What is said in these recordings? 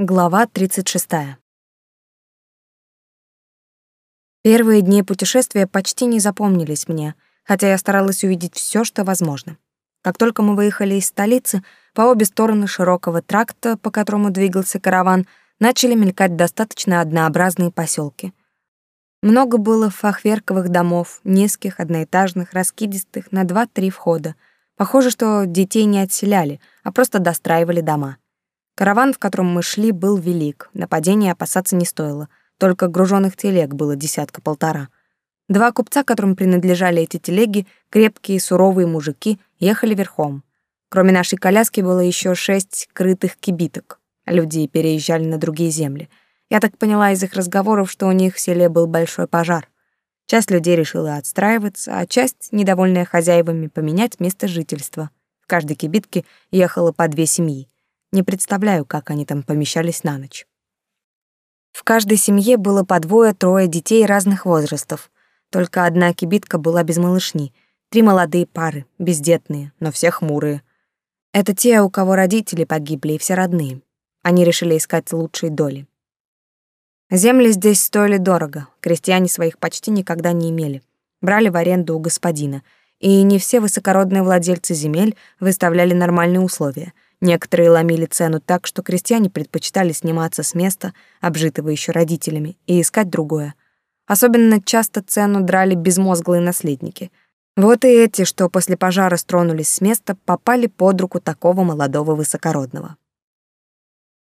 Глава 36. Первые дни путешествия почти не запомнились мне, хотя я старалась увидеть все, что возможно. Как только мы выехали из столицы, по обе стороны широкого тракта, по которому двигался караван, начали мелькать достаточно однообразные поселки. Много было фахверковых домов, низких, одноэтажных, раскидистых, на два-три входа. Похоже, что детей не отселяли, а просто достраивали дома. Караван, в котором мы шли, был велик, нападения опасаться не стоило, только груженных телег было десятка-полтора. Два купца, которым принадлежали эти телеги, крепкие суровые мужики, ехали верхом. Кроме нашей коляски было еще шесть крытых кибиток. Люди переезжали на другие земли. Я так поняла из их разговоров, что у них в селе был большой пожар. Часть людей решила отстраиваться, а часть, недовольная хозяевами, поменять место жительства. В каждой кибитке ехало по две семьи. Не представляю, как они там помещались на ночь. В каждой семье было по двое-трое детей разных возрастов. Только одна кибитка была без малышни. Три молодые пары, бездетные, но все хмурые. Это те, у кого родители погибли и все родные. Они решили искать лучшие доли. Земли здесь стоили дорого, крестьяне своих почти никогда не имели. Брали в аренду у господина, и не все высокородные владельцы земель выставляли нормальные условия — Некоторые ломили цену так, что крестьяне предпочитали сниматься с места, обжитого еще родителями, и искать другое. Особенно часто цену драли безмозглые наследники. Вот и эти, что после пожара стронулись с места, попали под руку такого молодого высокородного.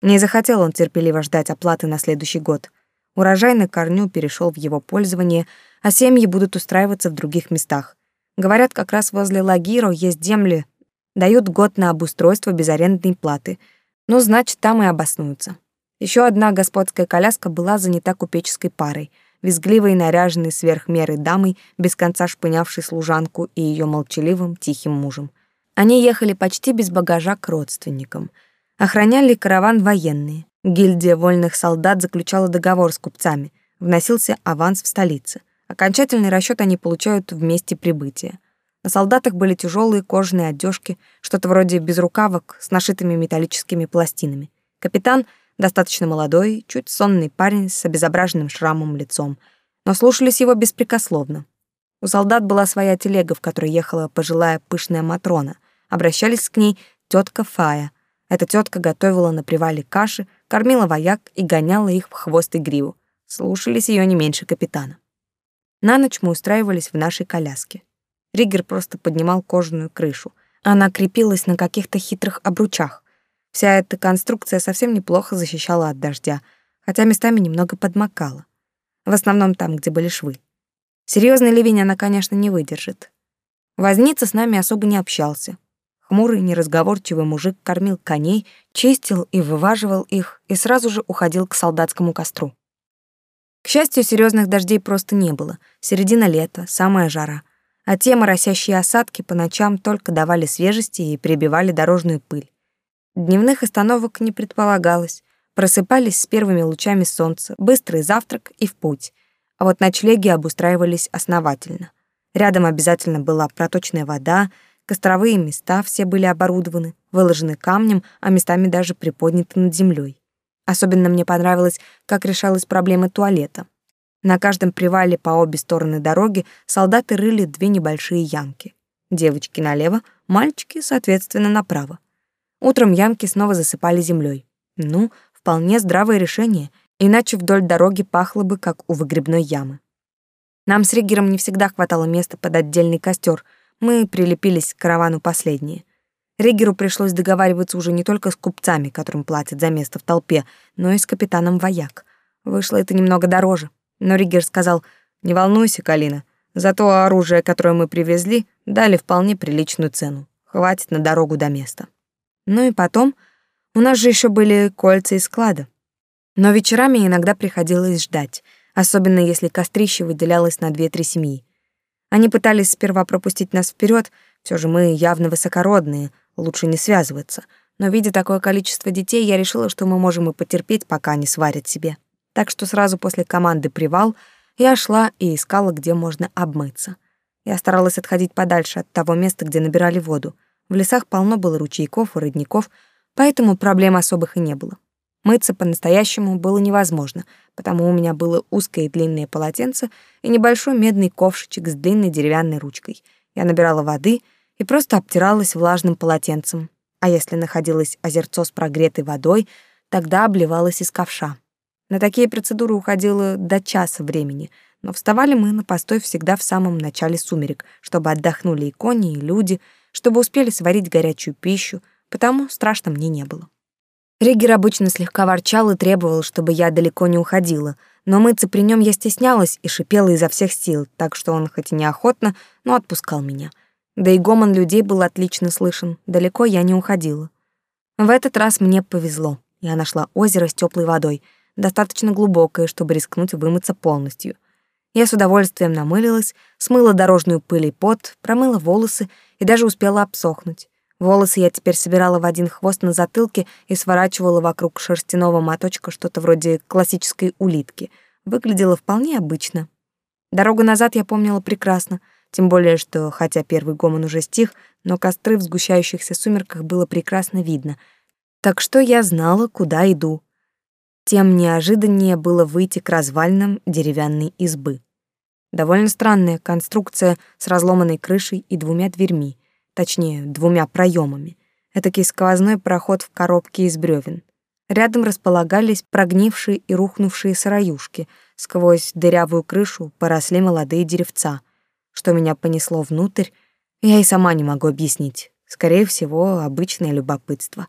Не захотел он терпеливо ждать оплаты на следующий год. Урожай на корню перешел в его пользование, а семьи будут устраиваться в других местах. Говорят, как раз возле Лагиро есть земли, Дают год на обустройство без арендной платы. Ну, значит, там и обоснуются. Еще одна господская коляска была занята купеческой парой, визгливой наряженной сверх меры дамой, без конца шпынявшей служанку и ее молчаливым, тихим мужем. Они ехали почти без багажа к родственникам. Охраняли караван военные. Гильдия вольных солдат заключала договор с купцами. Вносился аванс в столице. Окончательный расчет они получают в месте прибытия. На солдатах были тяжелые кожаные одежки, что-то вроде безрукавок с нашитыми металлическими пластинами. Капитан достаточно молодой, чуть сонный парень с обезображенным шрамом лицом, но слушались его беспрекословно. У солдат была своя телега, в которой ехала пожилая пышная матрона. Обращались к ней тетка Фая. Эта тетка готовила на привале каши, кормила вояк и гоняла их в хвост и гриву. Слушались ее не меньше капитана. На ночь мы устраивались в нашей коляске. Риггер просто поднимал кожаную крышу. Она крепилась на каких-то хитрых обручах. Вся эта конструкция совсем неплохо защищала от дождя, хотя местами немного подмокала. В основном там, где были швы. Серьезный ливень она, конечно, не выдержит. Возница с нами особо не общался. Хмурый, неразговорчивый мужик кормил коней, чистил и вываживал их и сразу же уходил к солдатскому костру. К счастью, серьезных дождей просто не было. Середина лета, самая жара а те моросящие осадки по ночам только давали свежести и прибивали дорожную пыль. Дневных остановок не предполагалось. Просыпались с первыми лучами солнца, быстрый завтрак и в путь. А вот ночлеги обустраивались основательно. Рядом обязательно была проточная вода, костровые места все были оборудованы, выложены камнем, а местами даже приподняты над землей. Особенно мне понравилось, как решалась проблема туалета. На каждом привале по обе стороны дороги солдаты рыли две небольшие ямки. Девочки налево, мальчики, соответственно, направо. Утром ямки снова засыпали землей. Ну, вполне здравое решение, иначе вдоль дороги пахло бы, как у выгребной ямы. Нам с Риггером не всегда хватало места под отдельный костер. Мы прилепились к каравану последние. Риггеру пришлось договариваться уже не только с купцами, которым платят за место в толпе, но и с капитаном вояк. Вышло это немного дороже. Но Ригер сказал, «Не волнуйся, Калина, зато оружие, которое мы привезли, дали вполне приличную цену. Хватит на дорогу до места». Ну и потом, у нас же еще были кольца из склада. Но вечерами иногда приходилось ждать, особенно если кострище выделялось на две-три семьи. Они пытались сперва пропустить нас вперед, все же мы явно высокородные, лучше не связываться. Но видя такое количество детей, я решила, что мы можем и потерпеть, пока они сварят себе так что сразу после команды «Привал» я шла и искала, где можно обмыться. Я старалась отходить подальше от того места, где набирали воду. В лесах полно было ручейков и родников, поэтому проблем особых и не было. Мыться по-настоящему было невозможно, потому у меня было узкое и длинное полотенце и небольшой медный ковшичек с длинной деревянной ручкой. Я набирала воды и просто обтиралась влажным полотенцем. А если находилось озерцо с прогретой водой, тогда обливалась из ковша. На такие процедуры уходило до часа времени, но вставали мы на постой всегда в самом начале сумерек, чтобы отдохнули и кони, и люди, чтобы успели сварить горячую пищу, потому страшно мне не было. Ригер обычно слегка ворчал и требовал, чтобы я далеко не уходила, но мыться при нем я стеснялась и шипела изо всех сил, так что он хоть и неохотно, но отпускал меня. Да и гомон людей был отлично слышен, далеко я не уходила. В этот раз мне повезло. Я нашла озеро с теплой водой, достаточно глубокое, чтобы рискнуть вымыться полностью. Я с удовольствием намылилась, смыла дорожную пыль и пот, промыла волосы и даже успела обсохнуть. Волосы я теперь собирала в один хвост на затылке и сворачивала вокруг шерстяного моточка что-то вроде классической улитки. Выглядело вполне обычно. Дорогу назад я помнила прекрасно, тем более, что, хотя первый гомон уже стих, но костры в сгущающихся сумерках было прекрасно видно. Так что я знала, куда иду. Тем неожиданнее было выйти к развалинам деревянной избы. Довольно странная конструкция с разломанной крышей и двумя дверьми точнее, двумя проемами. Этакий сквозной проход в коробке из бревен. Рядом располагались прогнившие и рухнувшие сыроюшки. Сквозь дырявую крышу поросли молодые деревца. Что меня понесло внутрь, я и сама не могу объяснить. Скорее всего, обычное любопытство.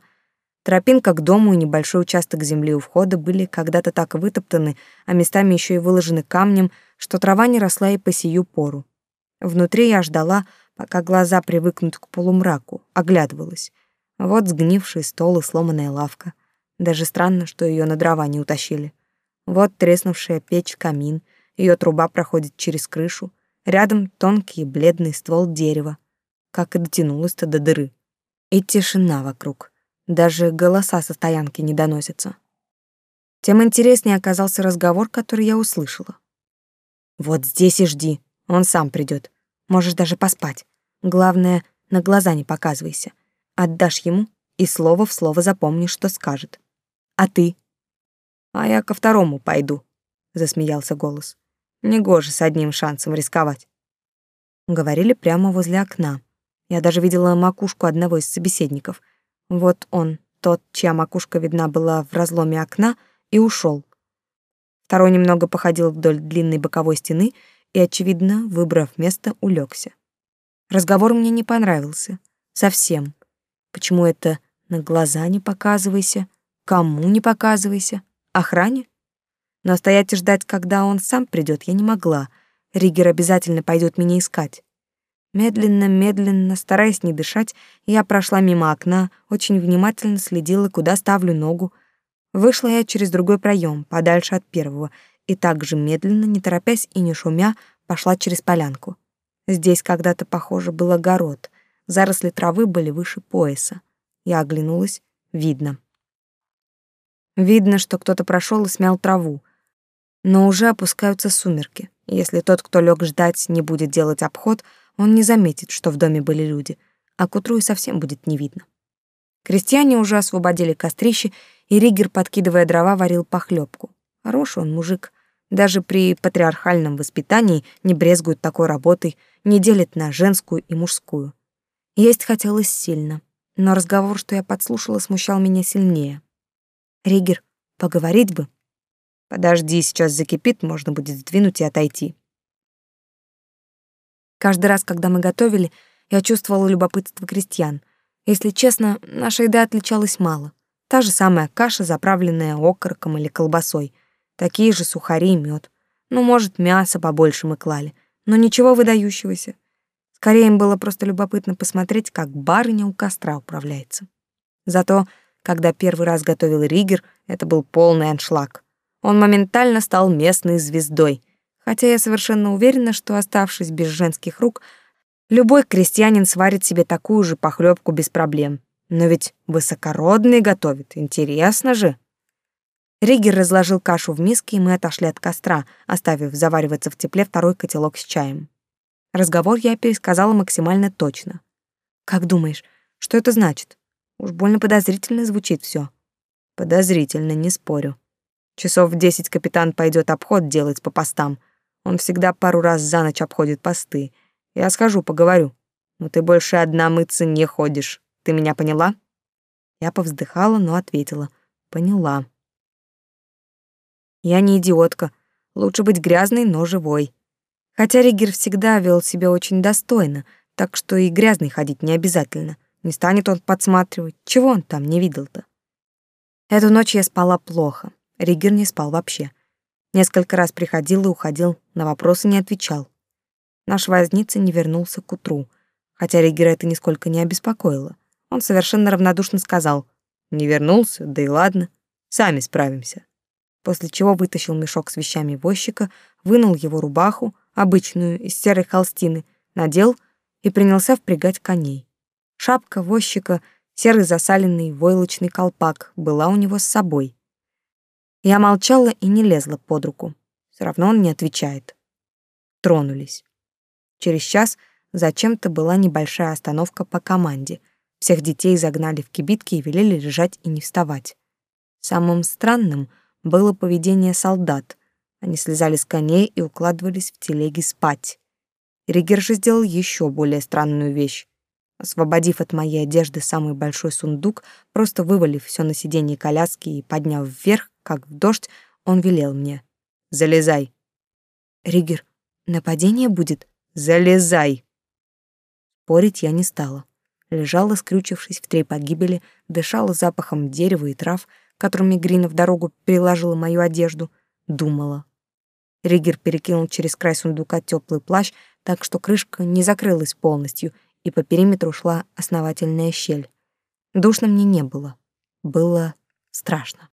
Тропинка к дому и небольшой участок земли у входа были когда-то так вытоптаны, а местами еще и выложены камнем, что трава не росла и по сию пору. Внутри я ждала, пока глаза привыкнут к полумраку, оглядывалась. Вот сгнивший стол и сломанная лавка. Даже странно, что ее на дрова не утащили. Вот треснувшая печь-камин, ее труба проходит через крышу. Рядом тонкий бледный ствол дерева. Как и дотянулась-то до дыры. И тишина вокруг. Даже голоса со стоянки не доносятся. Тем интереснее оказался разговор, который я услышала. «Вот здесь и жди, он сам придет. Можешь даже поспать. Главное, на глаза не показывайся. Отдашь ему и слово в слово запомнишь, что скажет. А ты? А я ко второму пойду, засмеялся голос. Негоже с одним шансом рисковать. Говорили прямо возле окна. Я даже видела макушку одного из собеседников. Вот он, тот, чья макушка видна была в разломе окна, и ушел. Второй немного походил вдоль длинной боковой стены и, очевидно, выбрав место, улегся. Разговор мне не понравился. Совсем. Почему это на глаза не показывайся, кому не показывайся, охране? Но стоять и ждать, когда он сам придет, я не могла. Ригер обязательно пойдет меня искать. Медленно, медленно, стараясь не дышать, я прошла мимо окна, очень внимательно следила, куда ставлю ногу. Вышла я через другой проем, подальше от первого, и также медленно, не торопясь и не шумя, пошла через полянку. Здесь когда-то, похоже, был огород. Заросли травы были выше пояса. Я оглянулась. Видно. Видно, что кто-то прошел и смял траву. Но уже опускаются сумерки. Если тот, кто лег ждать, не будет делать обход, он не заметит, что в доме были люди, а к утру и совсем будет не видно. Крестьяне уже освободили кострище, и Ригер, подкидывая дрова, варил похлебку. Хороший он мужик. Даже при патриархальном воспитании не брезгует такой работой, не делит на женскую и мужскую. Есть хотелось сильно, но разговор, что я подслушала, смущал меня сильнее. «Ригер, поговорить бы?» «Подожди, сейчас закипит, можно будет сдвинуть и отойти». Каждый раз, когда мы готовили, я чувствовала любопытство крестьян. Если честно, наша еда отличалась мало. Та же самая каша, заправленная окороком или колбасой — такие же сухари и мед. Ну, может, мясо побольше мы клали, но ничего выдающегося. Скорее им было просто любопытно посмотреть, как барыня у костра управляется. Зато, когда первый раз готовил Ригер, это был полный аншлаг. Он моментально стал местной звездой, хотя я совершенно уверена, что, оставшись без женских рук, любой крестьянин сварит себе такую же похлебку без проблем. Но ведь высокородный готовит, интересно же. Ригер разложил кашу в миске, и мы отошли от костра, оставив завариваться в тепле второй котелок с чаем. Разговор я пересказала максимально точно. «Как думаешь, что это значит? Уж больно подозрительно звучит все. Подозрительно, не спорю. Часов в десять капитан пойдет обход делать по постам. Он всегда пару раз за ночь обходит посты. Я схожу, поговорю. Но ты больше одна мыться не ходишь. Ты меня поняла? Я повздыхала, но ответила. Поняла. Я не идиотка. Лучше быть грязной, но живой. Хотя Ригер всегда вел себя очень достойно, так что и грязный ходить не обязательно. Не станет он подсматривать. Чего он там не видел-то? Эту ночь я спала плохо. Ригер не спал вообще. Несколько раз приходил и уходил, на вопросы не отвечал. Наш возница не вернулся к утру, хотя Ригера это нисколько не обеспокоило. Он совершенно равнодушно сказал «Не вернулся, да и ладно, сами справимся». После чего вытащил мешок с вещами возчика, вынул его рубаху, обычную, из серой холстины, надел и принялся впрягать коней. Шапка возчика, серый засаленный войлочный колпак была у него с собой. Я молчала и не лезла под руку. Все равно он не отвечает. Тронулись. Через час зачем-то была небольшая остановка по команде. Всех детей загнали в кибитки и велели лежать и не вставать. Самым странным было поведение солдат. Они слезали с коней и укладывались в телеги спать. Ригер же сделал еще более странную вещь. Освободив от моей одежды самый большой сундук, просто вывалив все на сиденье коляски и подняв вверх, как в дождь, он велел мне. «Залезай». «Ригер, нападение будет?» «Залезай». Спорить я не стала. Лежала, скрючившись в три погибели, дышала запахом дерева и трав, которыми Грина в дорогу приложила мою одежду, думала. Ригер перекинул через край сундука теплый плащ, так что крышка не закрылась полностью, и по периметру шла основательная щель. Душно мне не было. Было страшно.